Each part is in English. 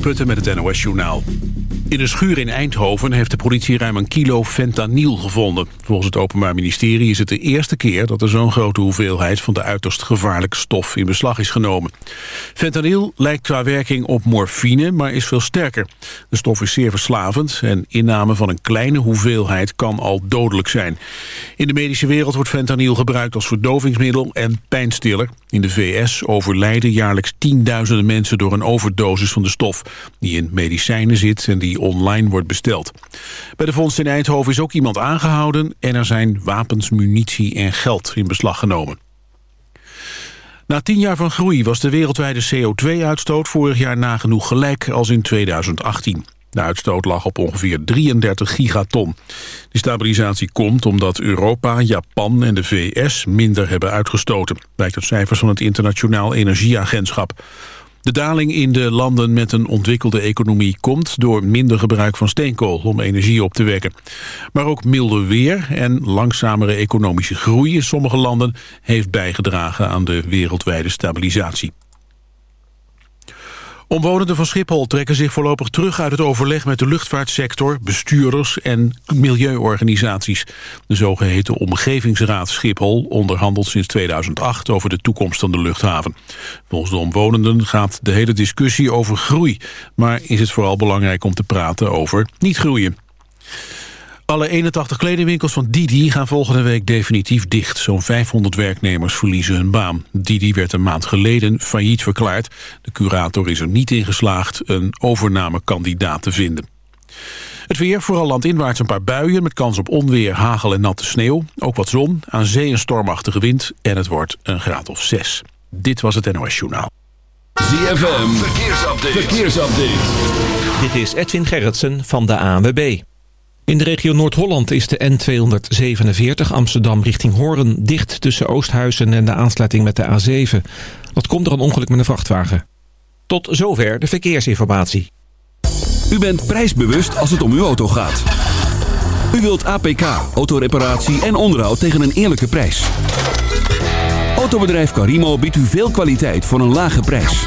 Putten met het NOS-journaal. In een schuur in Eindhoven heeft de politie ruim een kilo fentanyl gevonden. Volgens het Openbaar Ministerie is het de eerste keer... dat er zo'n grote hoeveelheid van de uiterst gevaarlijke stof in beslag is genomen. Fentanyl lijkt qua werking op morfine, maar is veel sterker. De stof is zeer verslavend en inname van een kleine hoeveelheid kan al dodelijk zijn. In de medische wereld wordt fentanyl gebruikt als verdovingsmiddel en pijnstiller. In de VS overlijden jaarlijks tienduizenden mensen door een overdosis van de stof... die in medicijnen zit en die online wordt besteld. Bij de vondst in Eindhoven is ook iemand aangehouden... en er zijn wapens, munitie en geld in beslag genomen. Na tien jaar van groei was de wereldwijde CO2-uitstoot vorig jaar nagenoeg gelijk als in 2018. De uitstoot lag op ongeveer 33 gigaton. Die stabilisatie komt omdat Europa, Japan en de VS minder hebben uitgestoten. Blijkt uit cijfers van het Internationaal Energieagentschap. De daling in de landen met een ontwikkelde economie komt door minder gebruik van steenkool om energie op te wekken. Maar ook milder weer en langzamere economische groei in sommige landen heeft bijgedragen aan de wereldwijde stabilisatie. Omwonenden van Schiphol trekken zich voorlopig terug uit het overleg met de luchtvaartsector, bestuurders en milieuorganisaties. De zogeheten Omgevingsraad Schiphol onderhandelt sinds 2008 over de toekomst van de luchthaven. Volgens de omwonenden gaat de hele discussie over groei, maar is het vooral belangrijk om te praten over niet groeien. Alle 81 kledingwinkels van Didi gaan volgende week definitief dicht. Zo'n 500 werknemers verliezen hun baan. Didi werd een maand geleden failliet verklaard. De curator is er niet in geslaagd een overnamekandidaat te vinden. Het weer, vooral landinwaarts een paar buien... met kans op onweer, hagel en natte sneeuw. Ook wat zon, aan zee een stormachtige wind... en het wordt een graad of 6. Dit was het NOS Journaal. ZFM, verkeersupdate. verkeersupdate. Dit is Edwin Gerritsen van de ANWB. In de regio Noord-Holland is de N247 Amsterdam richting Hoorn dicht tussen Oosthuizen en de aansluiting met de A7. Dat komt door een ongeluk met een vrachtwagen. Tot zover de verkeersinformatie. U bent prijsbewust als het om uw auto gaat. U wilt APK, autoreparatie en onderhoud tegen een eerlijke prijs. Autobedrijf Carimo biedt u veel kwaliteit voor een lage prijs.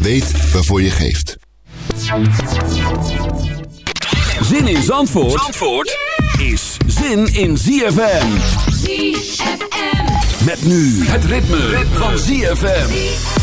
Weet waarvoor je geeft. Zin in Zandvoort, Zandvoort is zin in ZFM. ZFM. Met nu het ritme, van ZFM.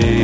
For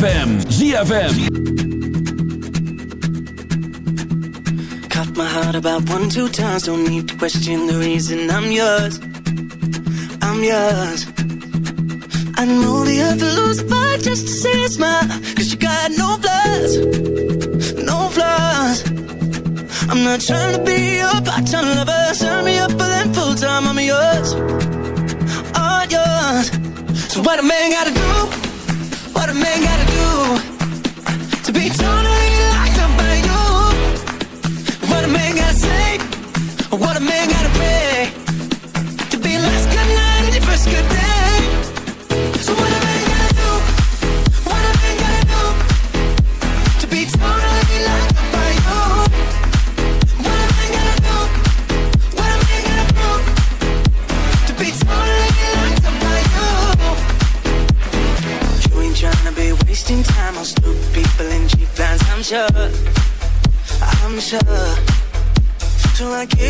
ZFM. ZFM. Cut my heart about one, two times. Don't need to question the reason I'm yours. I'm yours. I know the will lose fight just to see a smile. Cause you got no flaws. No flaws. I'm not trying to be your part-time lover. Sign me up for them full-time. I'm yours. All yours. So what a man gotta do? What a man gotta stupid people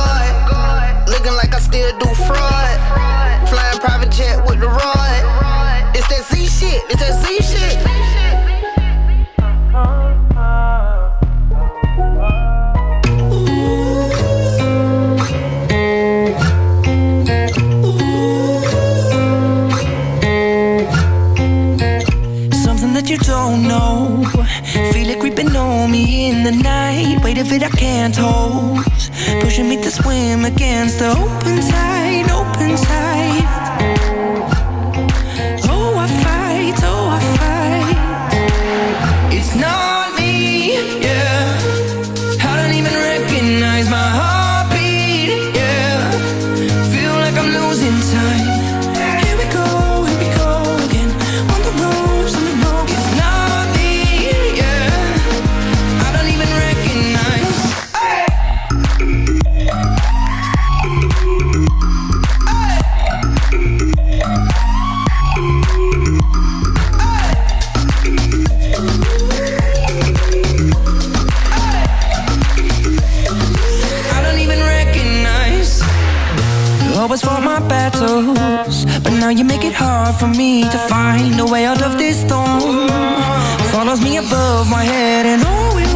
that you don't know. Feel it creeping on me in the night. Weight of it I can't hold. Pushing me to swim against the open tide, open tide. you make it hard for me to find a way out of this storm. Follows me above my head and always.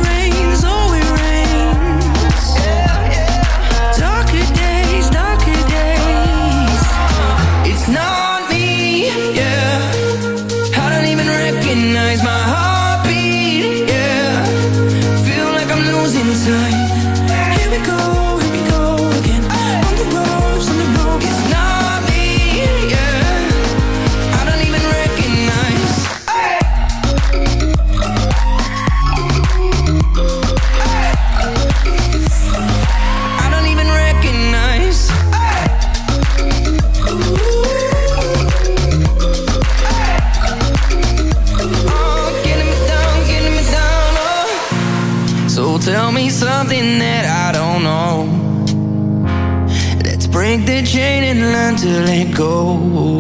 Break the chain and learn to let go.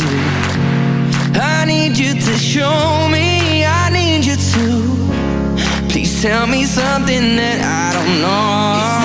I need you to show me, I need you to. Please tell me something that I don't know.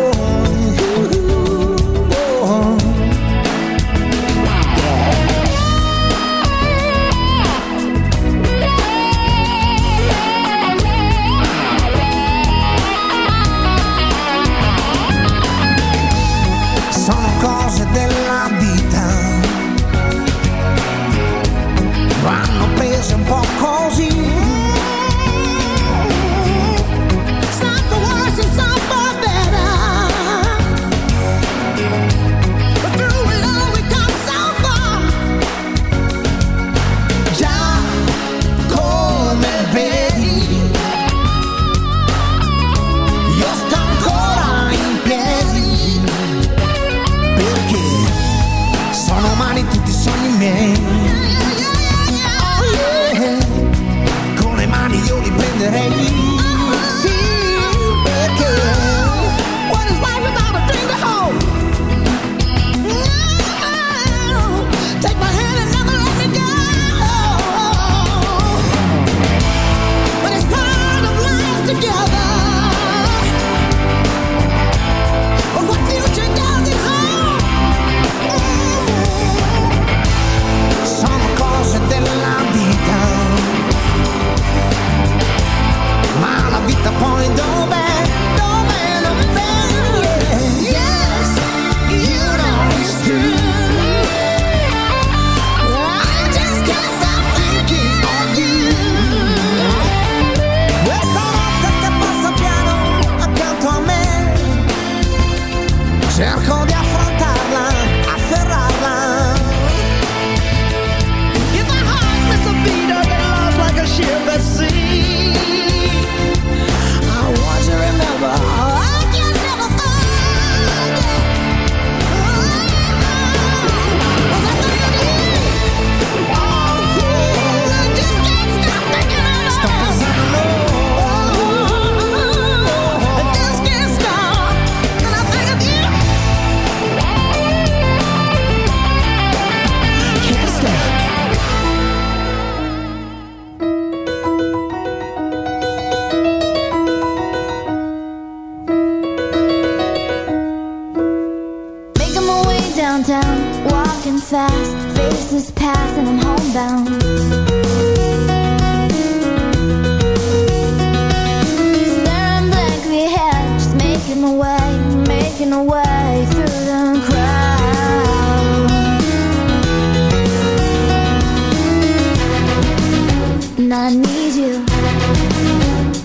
della vita vanno preso un po'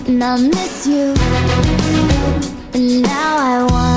and I miss you. And now I want.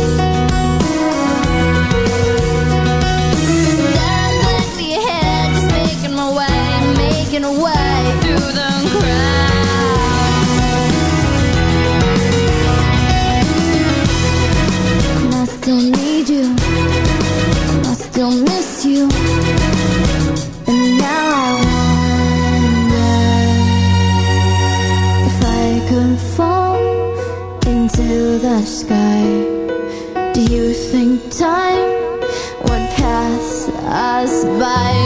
time would pass us by.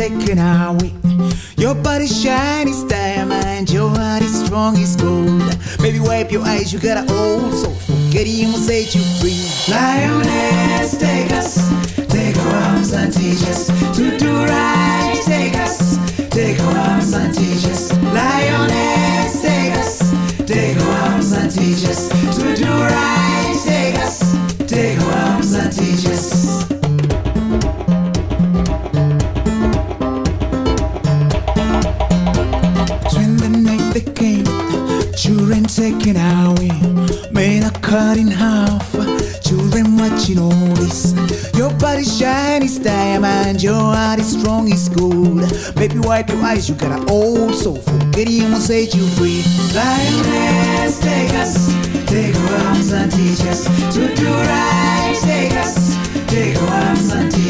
taken away. Your body's shiny as diamond, your heart is strong as gold. Baby, wipe your eyes, you got an old soul. Forgetting will set you free. Lioness. wipe your eyes, you got an old soul. Gideon will set you free. Lioness, take us, take our arms and teach us to do right. Take us, take our arms and teach us.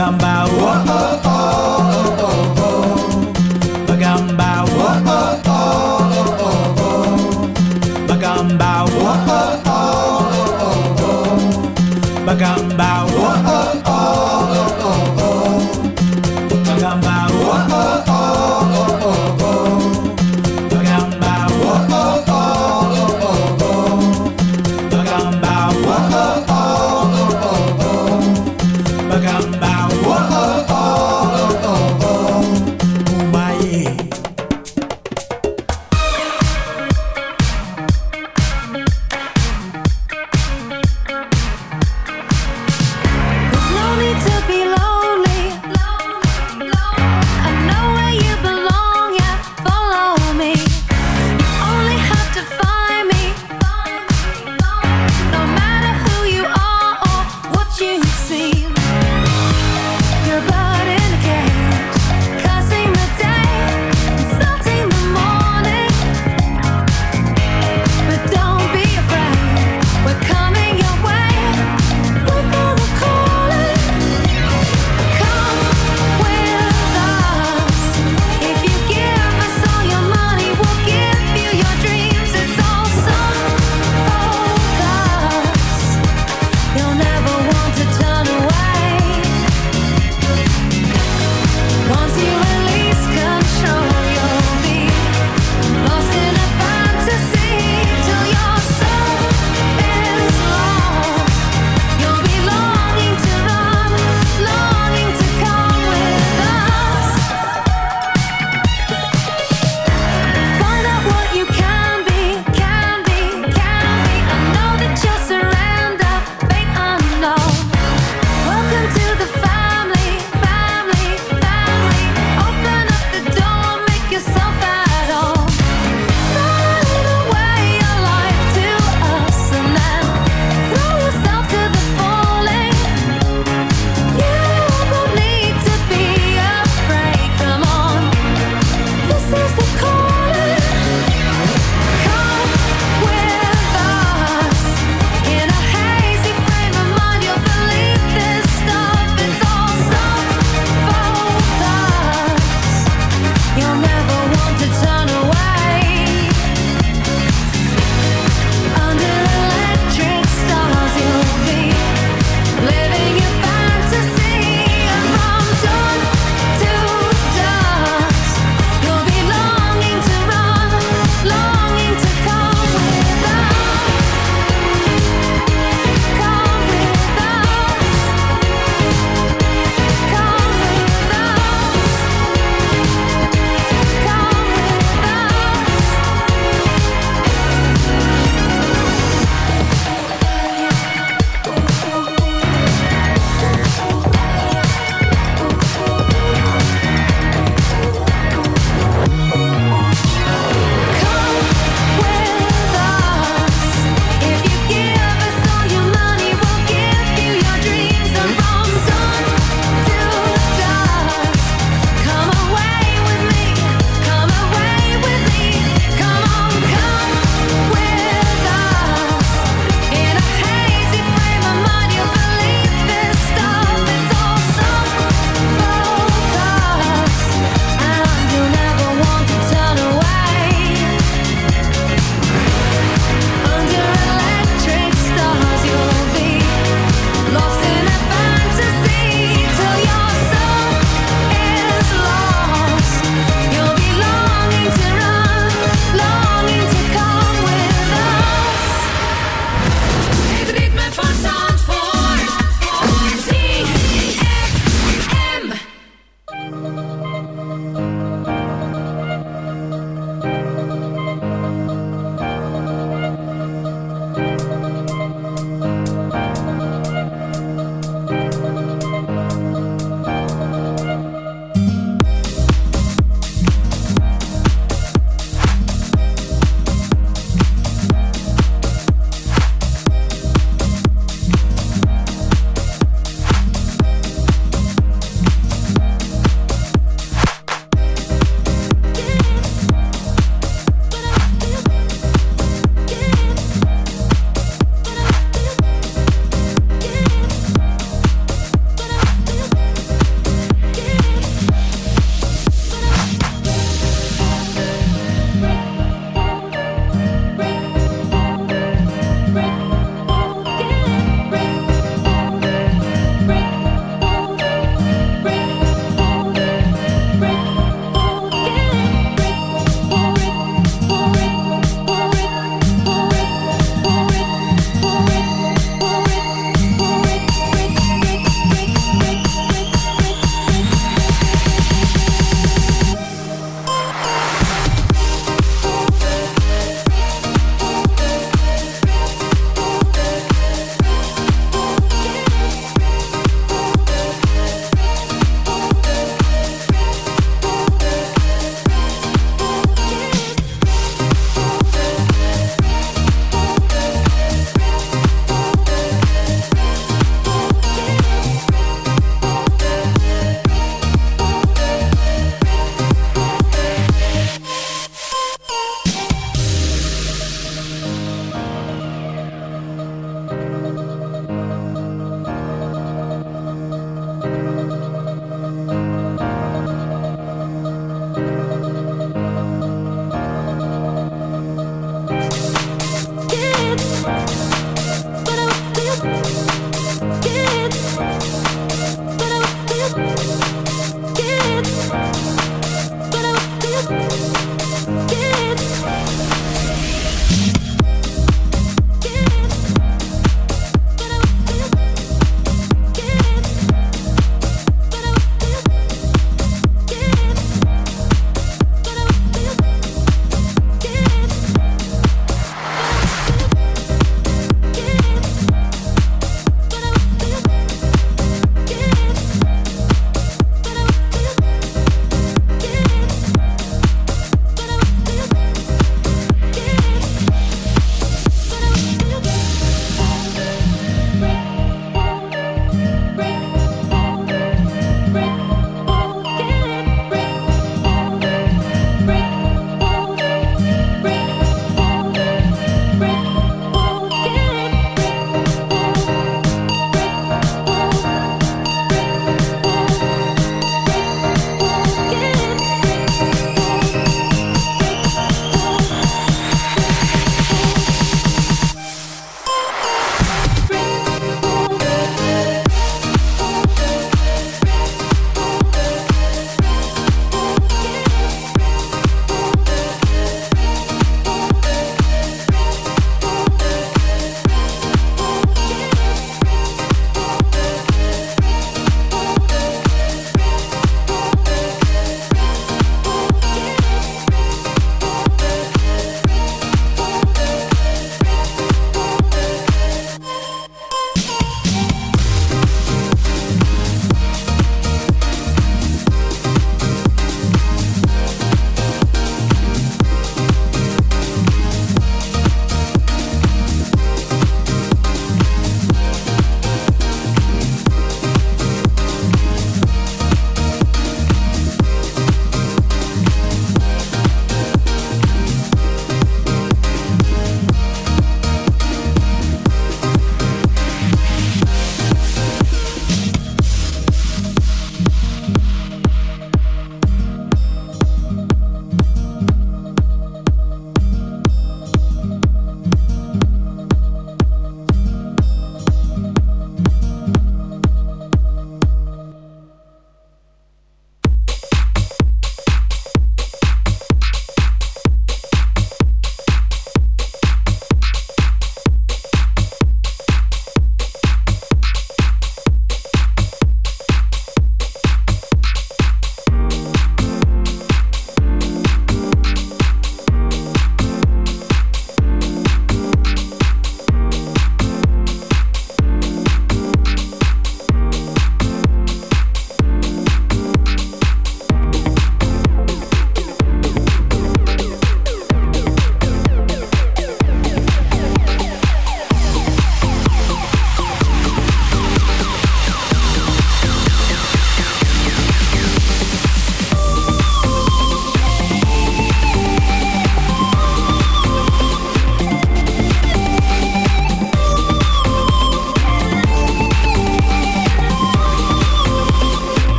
come about. Whoa, oh, oh.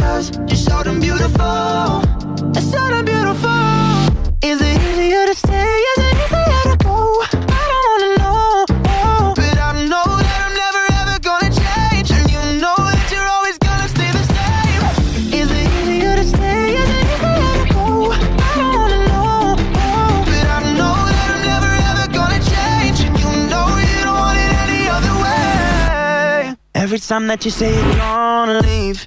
Cause you're so damn beautiful. So damn beautiful. Is it easier to stay? Is it easier to go? I don't wanna know. But I know that I'm never ever gonna change. And you know that you're always gonna stay the same. Is it easier to stay? Is it easier to go? I don't wanna know. But I know that I'm never ever gonna change. And you know you don't want it any other way. Every time that you say you're gonna leave,